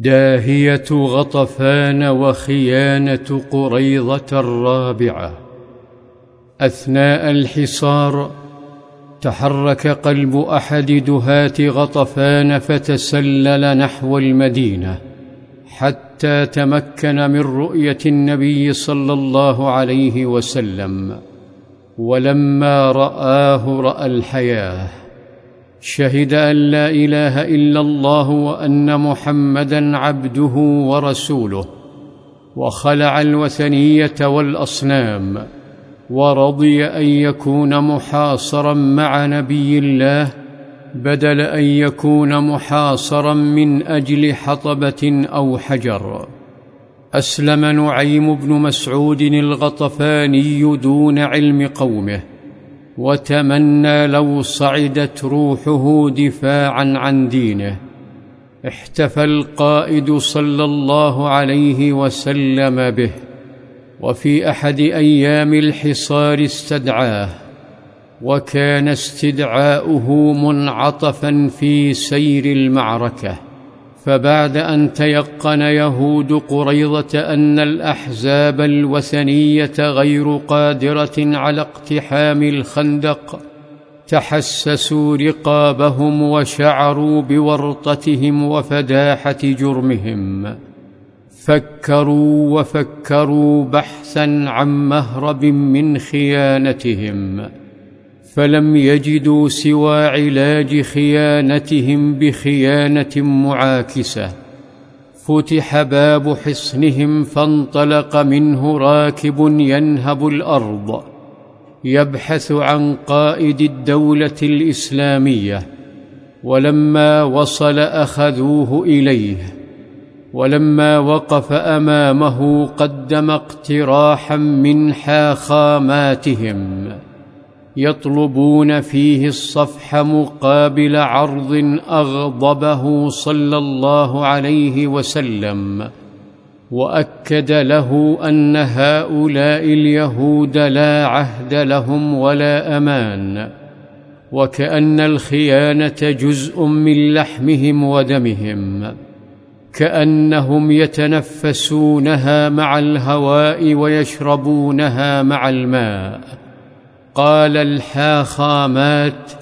داهية غطفان وخيانة قريضه الرابعه أثناء الحصار تحرك قلب أحد دهاه غطفان فتسلل نحو المدينة حتى تمكن من رؤية النبي صلى الله عليه وسلم ولما رآه رأى الحياة. شهد أن لا إله إلا الله وأن محمدا عبده ورسوله وخلع الوثنية والأصنام ورضي أن يكون محاصرا مع نبي الله بدل أن يكون محاصرا من أجل حطبة أو حجر. أسلم نعيم بن مسعود الغطفاني دون علم قومه وتمنى لو صعدت روحه دفاعا عن دينه. احتفى القائد صلى الله عليه وسلم به وفي أحد أيام الحصار استدعاه وكان استدعاؤه منعطفا في سير المعركة. فبعد أن تيقن يهود قريضه أن الأحزاب الوثنية غير قادرة على اقتحام الخندق تحسسوا رقابهم وشعروا بورطتهم وفداحة جرمهم. فكروا وفكروا بحثا عن مهرب من خيانتهم. فلم يجدوا سوى علاج خيانتهم بخيانة معاكسة. فتح باب حصنهم فانطلق منه راكب ينهب الأرض. يبحث عن قائد الدولة الإسلامية. ولما وصل أخذوه إليه. ولما وقف أمامه قدم اقتراحا من حاخاماتهم. يطلبون فيه الصفح مقابل عرض أغضبه صلى الله عليه وسلم وأكد له أن هؤلاء اليهود لا عهد لهم ولا أمان وكأن الخيانة جزء من لحمهم ودمهم كأنهم يتنفسونها مع الهواء ويشربونها مع الماء. قال الحاخامات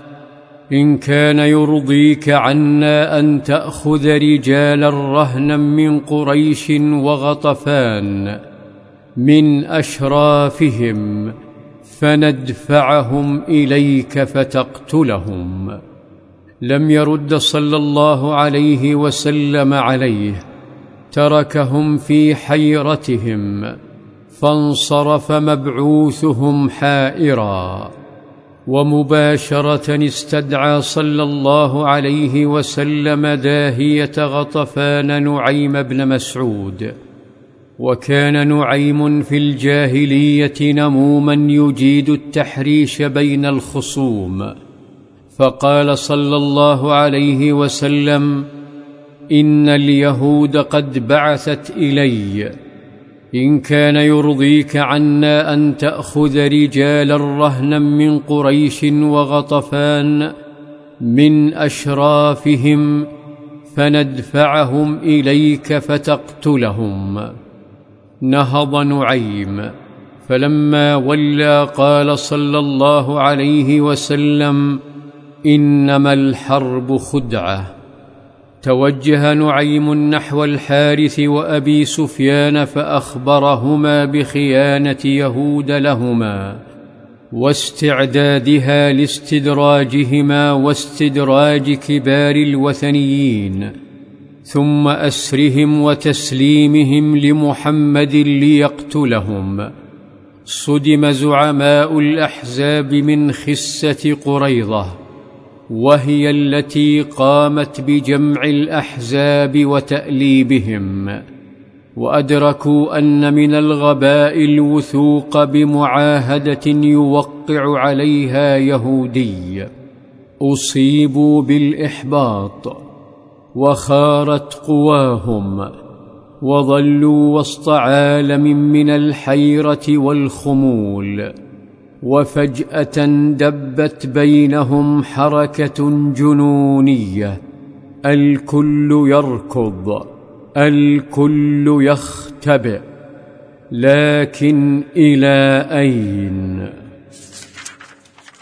إن كان يرضيك عنا أن تأخذ رجالا رهنا من قريش وغطفان من أشرافهم فندفعهم إليك فتقتلهم. لم يرد صلى الله عليه وسلم عليه تركهم في حيرتهم. فانصرف مبعوثهم حائرا ومباشرة استدعى صلى الله عليه وسلم داهية غطفان نعيم بن مسعود. وكان نعيم في الجاهلية نموما يجيد التحريش بين الخصوم. فقال صلى الله عليه وسلم إن اليهود قد بعثت إلي. إن كان يرضيك عنا أن تأخذ رجالا رهنا من قريش وغطفان من أشرافهم فندفعهم إليك فتقتلهم. نهض نعيم. فلما ولى قال صلى الله عليه وسلم إنما الحرب خدعة. توجه نعيم نحو الحارث وأبي سفيان فأخبرهما بخيانة يهود لهما واستعدادها لاستدراجهما واستدراج كبار الوثنيين ثم أسرهم وتسليمهم لمحمد ليقتلهم. صدم زعماء الأحزاب من خسه قريضه وهي التي قامت بجمع الأحزاب وتأليبهم وأدركوا أن من الغباء الوثوق بمعاهدة يوقع عليها يهودي. أصيبوا بالإحباط وخارت قواهم وظلوا وسط عالم من الحيرة والخمول. وفجأة دبت بينهم حركة جنونية. الكل يركض الكل يختبئ لكن إلى أين؟